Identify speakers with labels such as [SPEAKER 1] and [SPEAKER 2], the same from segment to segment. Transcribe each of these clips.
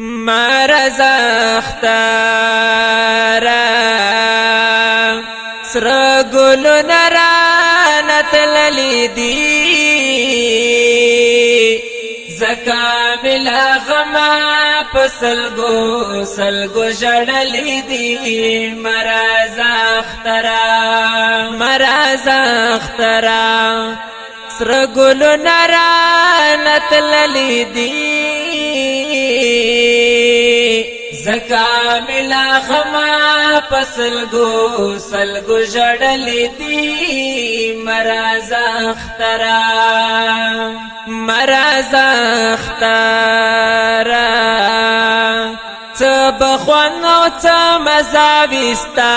[SPEAKER 1] مرز اختارا سر گل نرانت للی دی زکا ملا غما پسلگو سلگو جڑلی دی مرز اخترا مرز اخترا سر گل نرانت للی دی زکا ملا خما پسلگو سلگو جڑل دی مراز اخترا مراز اخترا تب خوان او تمزاویستا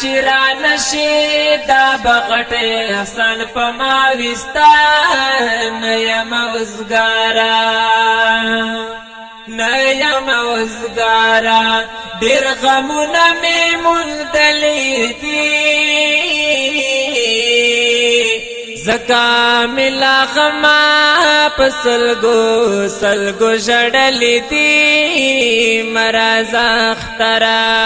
[SPEAKER 1] چې را نشي دا بغټې حسن په ما وستان یم اوسګارا نه یم اوسګارا ډېر غمونه مې مندلې دي زکا ملا خما پسلگو سلگو جڑلی دی مراز اخترا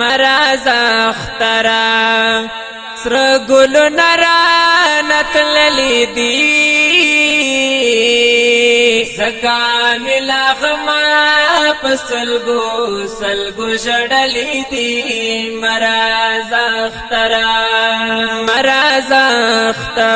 [SPEAKER 1] مراز اخترا سرگلو نرا نتللی دی زکان لاغما پسلگو سلگو جڑلی دی مراز اخترا مراز اخترا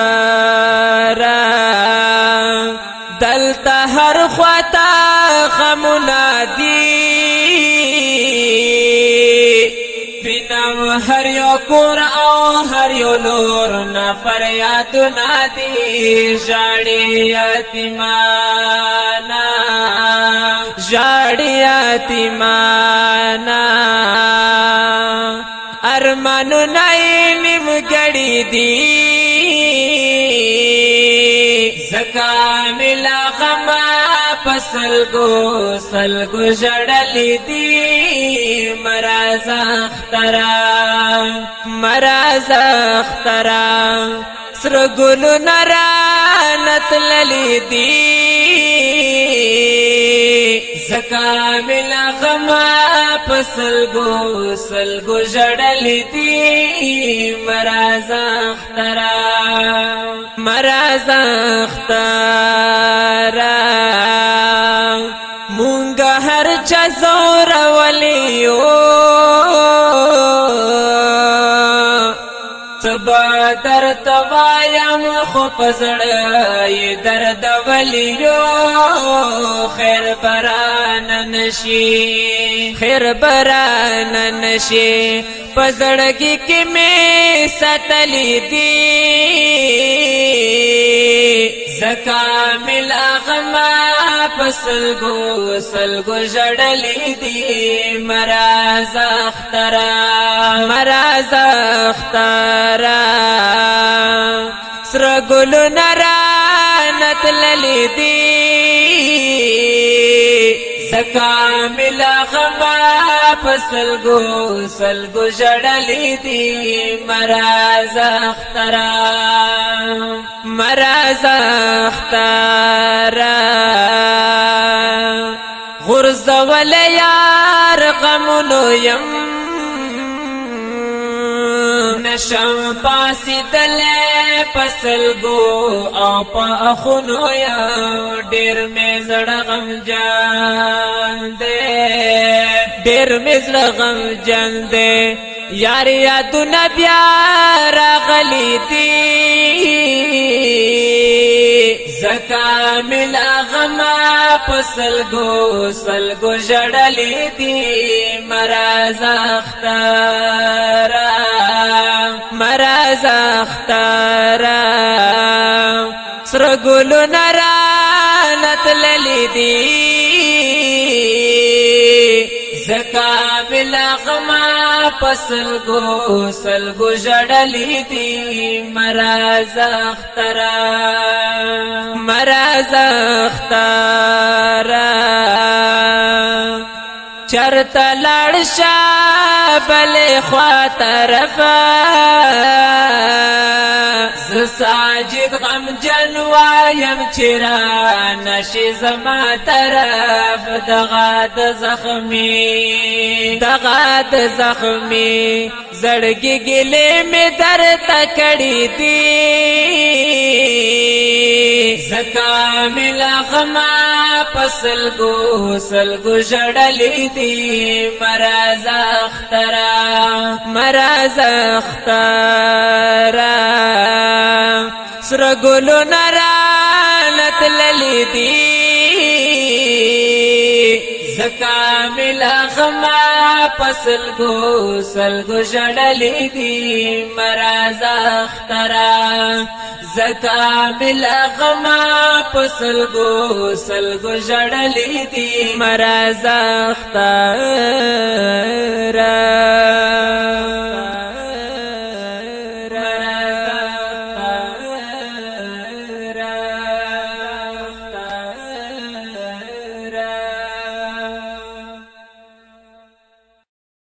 [SPEAKER 1] مور او هر یو لور نه فریاد نه دی ژړی یتیمانا ژړی یتیمانا ارمانو نه نیم ګړی دی زکا ملا خمه پسلګو سلګو جړلې دي مراز اخترا مراز اخترا سرګل نرانت للې دي زکامل غما پسلګو سلګو جړلې دي مراز اخترا مراز اخترا to بدر توایم خو پزړای درد ولیو خیر بران نشي خیر بران نشي پزړګي کې مې ستلې دي زکامل اغما پسلګو سلګو جړلې دي مراز اخترا مراز اخترا سره ګل نرا نتللی دی زکا ملا خما پسلګو سلګو جړلې دی مراز اخترا مراز اخترا غرز ولیا رقم نو یم شم پاسی دل پسل گو او پا اخونو یا ډیر می زړه غم جان دے ډیر می زړه غم جان دے یار یادونه بیا راغلی دی زکا ملا غما پسلگو سلگو جڑلی دی مراز اختارا زختارا سرګل نرا نتللی دی زکا بلغما پسل گو سل گو جڑلی دی مراز اخترا مراز اخترا چرت لڑشا بل خوا طرفا ز ساجد غم جنوایم چرا نشی زما طرف دغا د زخمی دغا د زخمی زړګي ګلې می در تکړی دی زکامل غمان پسل گو سل گو جڑلی دی مراز اخترا مراز اخترا سرگلو نرا لتللی دی زکامل غما پسل گو سل گو جړلې دي مراز اخترا زکامل غما پسل گو سل گو جړلې دي مراز اخترا